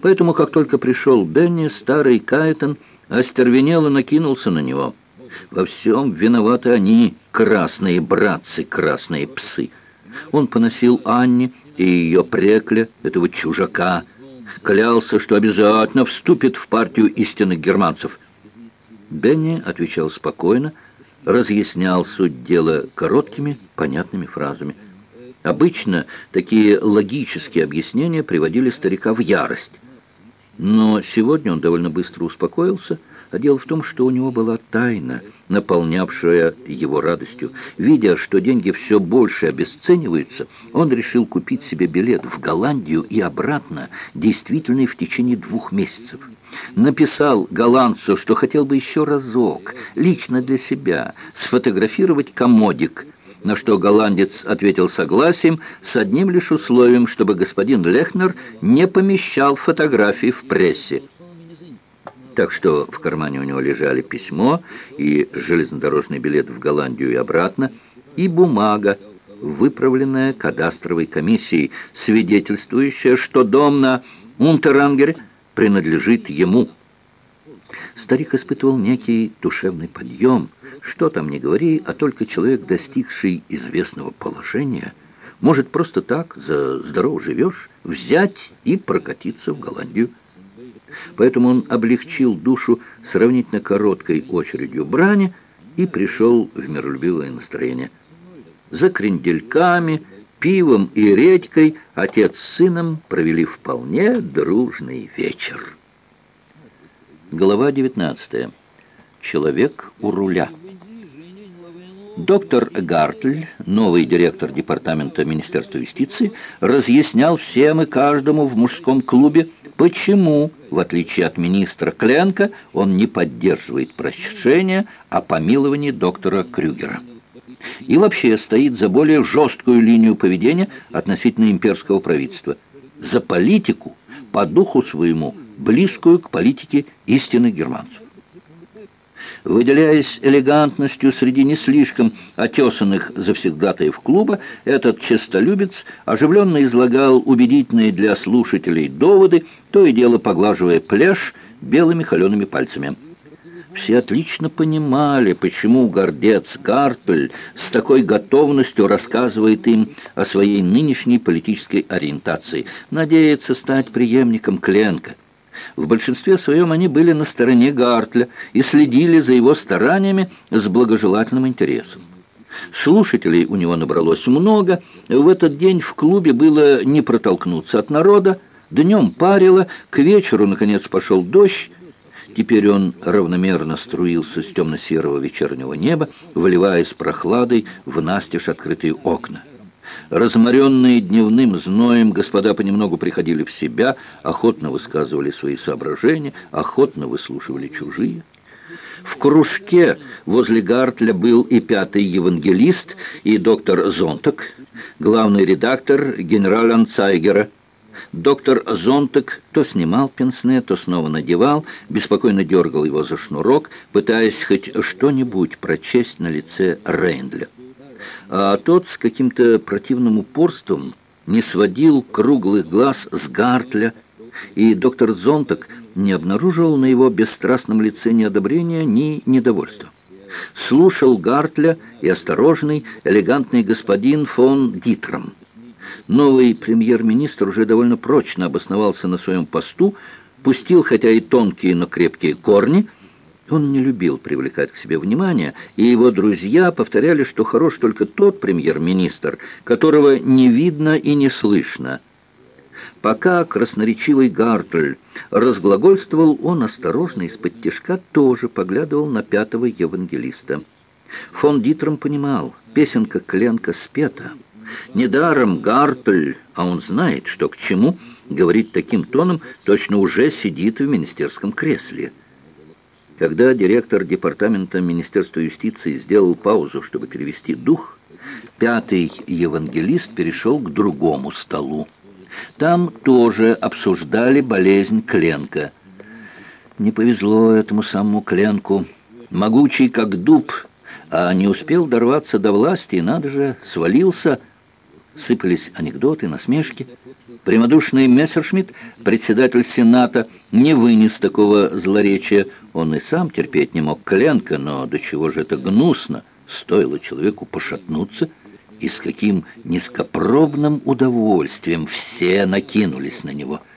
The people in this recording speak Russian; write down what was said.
Поэтому, как только пришел Бенни, старый Кайтон остервенело накинулся на него. Во всем виноваты они, красные братцы, красные псы. Он поносил Анне и ее прекля, этого чужака, клялся, что обязательно вступит в партию истинных германцев. Бенни отвечал спокойно, разъяснял суть дела короткими, понятными фразами. Обычно такие логические объяснения приводили старика в ярость. Но сегодня он довольно быстро успокоился, а дело в том, что у него была тайна, наполнявшая его радостью. Видя, что деньги все больше обесцениваются, он решил купить себе билет в Голландию и обратно, действительный в течение двух месяцев. Написал голландцу, что хотел бы еще разок, лично для себя, сфотографировать комодик – на что голландец ответил согласием с одним лишь условием, чтобы господин Лехнер не помещал фотографии в прессе. Так что в кармане у него лежали письмо и железнодорожный билет в Голландию и обратно, и бумага, выправленная кадастровой комиссией, свидетельствующая, что дом на Унтерангере принадлежит ему. Старик испытывал некий душевный подъем – что там не говори, а только человек, достигший известного положения, может просто так, за здоров живешь, взять и прокатиться в Голландию. Поэтому он облегчил душу сравнительно короткой очередью брани и пришел в миролюбивое настроение. За крендельками, пивом и редькой отец с сыном провели вполне дружный вечер. Глава 19. Человек у руля. Доктор Гартль, новый директор департамента Министерства юстиции, разъяснял всем и каждому в мужском клубе, почему, в отличие от министра Кленка, он не поддерживает прощения о помиловании доктора Крюгера. И вообще стоит за более жесткую линию поведения относительно имперского правительства. За политику, по духу своему, близкую к политике истинных германцев. Выделяясь элегантностью среди не слишком отесанных завсегдатаев клуба, этот честолюбец оживленно излагал убедительные для слушателей доводы, то и дело поглаживая пляж белыми холеными пальцами. Все отлично понимали, почему гордец Гарпель с такой готовностью рассказывает им о своей нынешней политической ориентации, надеется стать преемником Кленка. В большинстве своем они были на стороне Гартля и следили за его стараниями с благожелательным интересом. Слушателей у него набралось много. В этот день в клубе было не протолкнуться от народа. Днем парило, к вечеру, наконец, пошел дождь. Теперь он равномерно струился с темно-серого вечернего неба, выливаясь прохладой в настежь открытые окна. Разморенные дневным зноем, господа понемногу приходили в себя, охотно высказывали свои соображения, охотно выслушивали чужие. В кружке возле Гартля был и пятый евангелист, и доктор Зонтак, главный редактор генерал Анцайгера. Доктор Зонтак то снимал пенсне, то снова надевал, беспокойно дергал его за шнурок, пытаясь хоть что-нибудь прочесть на лице Рейндля а тот с каким-то противным упорством не сводил круглых глаз с Гартля, и доктор Зонтак не обнаружил на его бесстрастном лице ни одобрения, ни недовольства. Слушал Гартля и осторожный, элегантный господин фон Дитром. Новый премьер-министр уже довольно прочно обосновался на своем посту, пустил, хотя и тонкие, но крепкие корни – он не любил привлекать к себе внимание, и его друзья повторяли, что хорош только тот премьер-министр, которого не видно и не слышно. Пока красноречивый Гартль разглагольствовал, он осторожно из-под тяжка тоже поглядывал на пятого евангелиста. Фон Дитром понимал, песенка Кленка спета. Недаром Гартль, а он знает, что к чему, говорит таким тоном, точно уже сидит в министерском кресле. Когда директор департамента Министерства юстиции сделал паузу, чтобы перевести дух, пятый евангелист перешел к другому столу. Там тоже обсуждали болезнь Кленка. Не повезло этому самому Кленку. Могучий, как дуб, а не успел дорваться до власти, надо же, свалился. Сыпались анекдоты, насмешки. Прямодушный Мессершмитт, председатель Сената, не вынес такого злоречия. Он и сам терпеть не мог Кленка, но до чего же это гнусно. Стоило человеку пошатнуться, и с каким низкопробным удовольствием все накинулись на него –